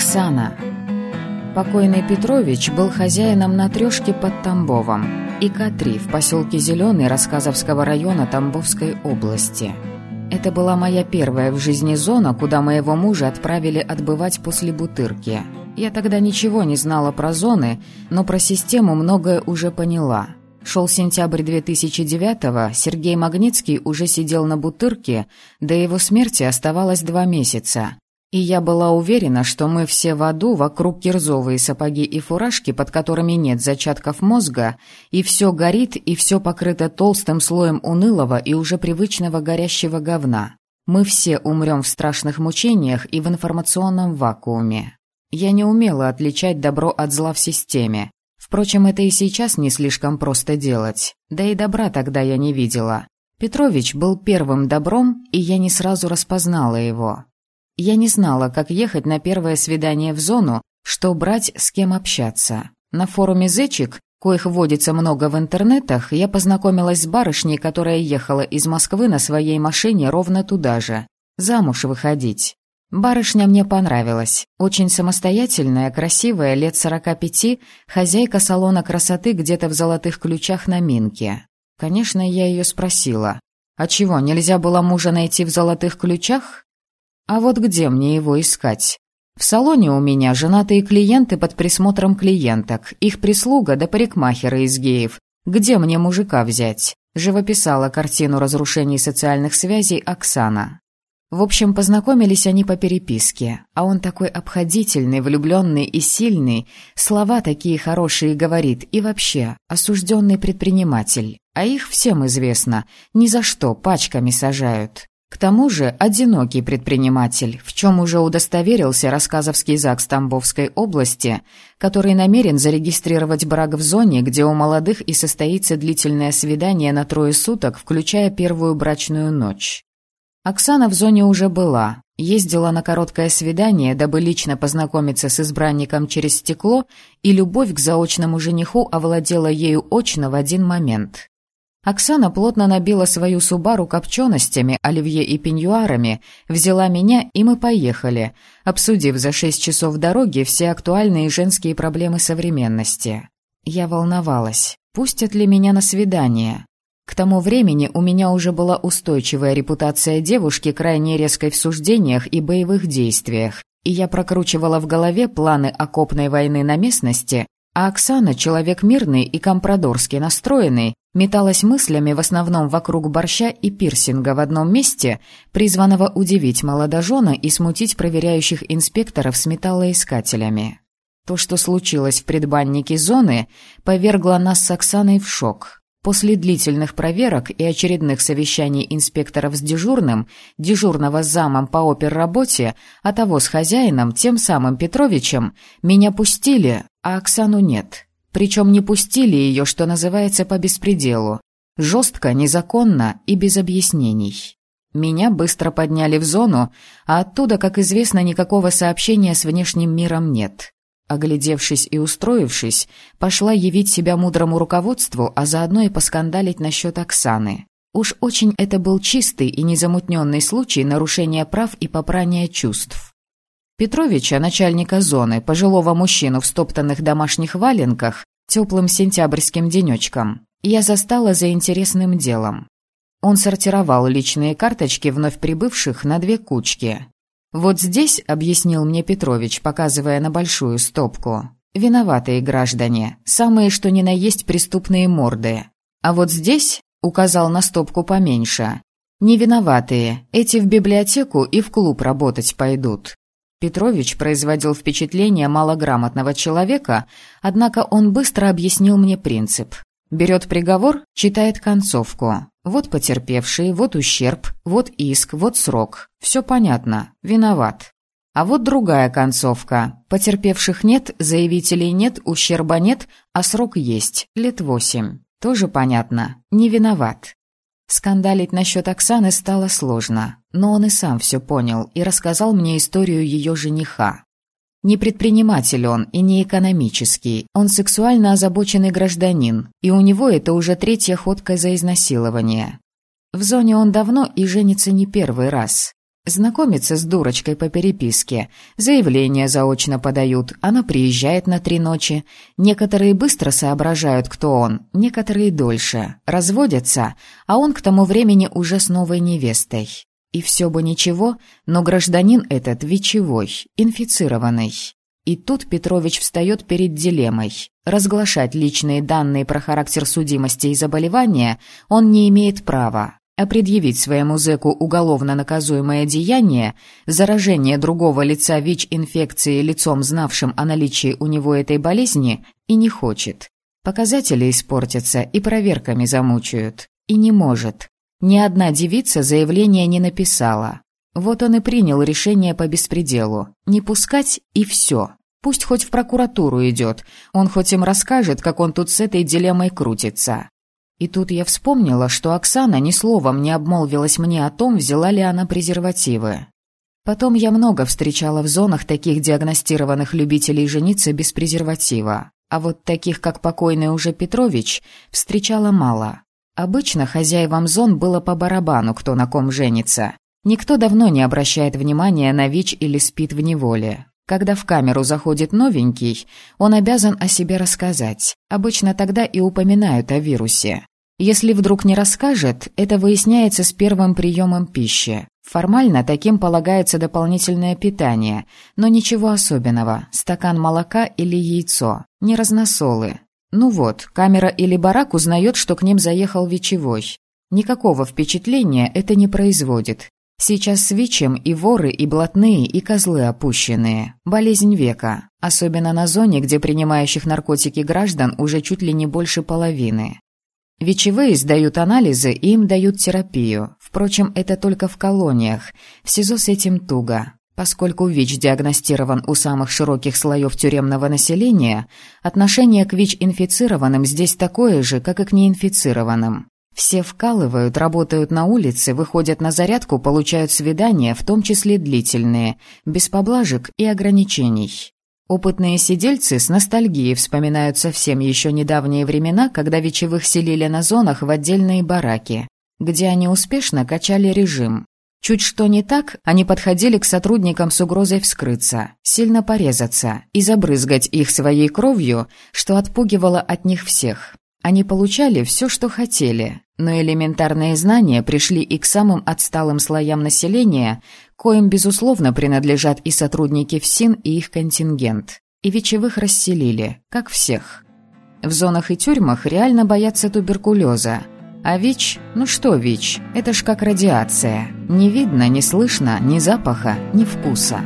Оксана. Покойный Петрович был хозяином на трешке под Тамбовом и К3 в поселке Зеленый Рассказовского района Тамбовской области. Это была моя первая в жизни зона, куда моего мужа отправили отбывать после Бутырки. Я тогда ничего не знала про зоны, но про систему многое уже поняла. Шел сентябрь 2009-го, Сергей Магнитский уже сидел на Бутырке, до его смерти оставалось два месяца. И я была уверена, что мы все в аду, вокруг кирзовые сапоги и фуражки, под которыми нет зачатков мозга, и все горит, и все покрыто толстым слоем унылого и уже привычного горящего говна. Мы все умрем в страшных мучениях и в информационном вакууме. Я не умела отличать добро от зла в системе. Впрочем, это и сейчас не слишком просто делать. Да и добра тогда я не видела. Петрович был первым добром, и я не сразу распознала его. Я не знала, как ехать на первое свидание в зону, что брать, с кем общаться. На форуме «Зечик», коих водится много в интернетах, я познакомилась с барышней, которая ехала из Москвы на своей машине ровно туда же. Замуж выходить. Барышня мне понравилась. Очень самостоятельная, красивая, лет сорока пяти, хозяйка салона красоты где-то в золотых ключах на Минке. Конечно, я ее спросила. «А чего, нельзя было мужа найти в золотых ключах?» А вот где мне его искать? В салоне у меня женатые клиенты под присмотром клиенток, их прислуга да парикмахеры из геев. Где мне мужика взять? Живописала картину разрушений социальных связей Оксана. В общем, познакомились они по переписке, а он такой обходительный, влюбленный и сильный, слова такие хорошие говорит, и вообще, осужденный предприниматель. А их всем известно, ни за что пачками сажают. К тому же одинокий предприниматель, в чем уже удостоверился рассказовский ЗАГС Тамбовской области, который намерен зарегистрировать брак в зоне, где у молодых и состоится длительное свидание на трое суток, включая первую брачную ночь. Оксана в зоне уже была, ездила на короткое свидание, дабы лично познакомиться с избранником через стекло, и любовь к заочному жениху овладела ею очно в один момент. Оксана плотно набила свою Субару копченостями, оливье и пеньюарами, взяла меня, и мы поехали, обсудив за шесть часов дороги все актуальные женские проблемы современности. Я волновалась, пустят ли меня на свидание. К тому времени у меня уже была устойчивая репутация девушки, крайне резкой в суждениях и боевых действиях, и я прокручивала в голове планы окопной войны на местности, а Оксана, человек мирный и компрадорски настроенный, металась мыслями в основном вокруг борща и пирсинга в одном месте, призванного удивить молодожена и смутить проверяющих инспекторов с металлоискателями. То, что случилось в предбаннике зоны, повергло нас с Оксаной в шок. После длительных проверок и очередных совещаний инспекторов с дежурным, дежурного с замом по оперработе, а того с хозяином, тем самым Петровичем, меня пустили, а Оксану нет. Причем не пустили ее, что называется, по беспределу. Жестко, незаконно и без объяснений. Меня быстро подняли в зону, а оттуда, как известно, никакого сообщения с внешним миром нет. Оглядевшись и устроившись, пошла явить себя мудрому руководству, а заодно и поскандалить насчет Оксаны. Уж очень это был чистый и незамутненный случай нарушения прав и попрания чувств. Петровича, начальника зоны, пожилого мужчину в стоптанных домашних валенках, теплым сентябрьским денечком, я застала за интересным делом. Он сортировал личные карточки вновь прибывших на две кучки. «Вот здесь», — объяснил мне Петрович, показывая на большую стопку, «виноватые граждане, самые что ни на есть преступные морды. А вот здесь», — указал на стопку поменьше, «не виноватые, эти в библиотеку и в клуб работать пойдут». Петрович производил впечатление малограмотного человека, однако он быстро объяснил мне принцип. Берет приговор, читает концовку. Вот потерпевший, вот ущерб, вот иск, вот срок. Все понятно. Виноват. А вот другая концовка. Потерпевших нет, заявителей нет, ущерба нет, а срок есть. Лет восемь. Тоже понятно. Не виноват. Скандалить насчет Оксаны стало сложно, но он и сам все понял и рассказал мне историю ее жениха. Не предприниматель он и не экономический, он сексуально озабоченный гражданин, и у него это уже третья ходка за изнасилование. В зоне он давно и женится не первый раз. Знакомится с дурочкой по переписке. Заявление заочно подают, она приезжает на три ночи. Некоторые быстро соображают, кто он, некоторые дольше. Разводятся, а он к тому времени уже с новой невестой. И все бы ничего, но гражданин этот вечевой, инфицированный. И тут Петрович встает перед дилеммой. Разглашать личные данные про характер судимости и заболевания он не имеет права, а предъявить своему зэку уголовно наказуемое деяние, заражение другого лица ВИЧ-инфекцией лицом, знавшим о наличии у него этой болезни, и не хочет. Показатели испортятся и проверками замучают. И не может. Ни одна девица заявление не написала. Вот он и принял решение по беспределу. Не пускать и все. Пусть хоть в прокуратуру идет. Он хоть им расскажет, как он тут с этой дилеммой крутится. И тут я вспомнила, что Оксана ни словом не обмолвилась мне о том, взяла ли она презервативы. Потом я много встречала в зонах таких диагностированных любителей жениться без презерватива. А вот таких, как покойный уже Петрович, встречала мало. Обычно хозяевам зон было по барабану, кто на ком женится. Никто давно не обращает внимания на ВИЧ или спит в неволе. Когда в камеру заходит новенький, он обязан о себе рассказать. Обычно тогда и упоминают о вирусе. Если вдруг не расскажет, это выясняется с первым приемом пищи. Формально таким полагается дополнительное питание, но ничего особенного. Стакан молока или яйцо. Не разносолы. Ну вот, камера или барак узнает, что к ним заехал вечевой. Никакого впечатления это не производит. Сейчас с ВИЧем и воры, и блатные, и козлы опущенные. Болезнь века. Особенно на зоне, где принимающих наркотики граждан уже чуть ли не больше половины. Вечевые сдают анализы и им дают терапию. Впрочем, это только в колониях. В СИЗО с этим туго. Поскольку ВИЧ диагностирован у самых широких слоев тюремного населения, отношение к ВИЧ-инфицированным здесь такое же, как и к неинфицированным. Все вкалывают, работают на улице, выходят на зарядку, получают свидания, в том числе длительные, без поблажек и ограничений. Опытные сидельцы с ностальгией вспоминают совсем еще недавние времена, когда вечевых селили на зонах в отдельные бараки, где они успешно качали режим. Чуть что не так, они подходили к сотрудникам с угрозой вскрыться, сильно порезаться и забрызгать их своей кровью, что отпугивало от них всех. Они получали все, что хотели, но элементарные знания пришли и к самым отсталым слоям населения, коим, безусловно, принадлежат и сотрудники ФСИН, и их контингент. И вечевых расселили, как всех. В зонах и тюрьмах реально боятся туберкулеза. А ВИЧ? Ну что ВИЧ? Это ж как радиация. Не видно, не слышно ни запаха, ни вкуса.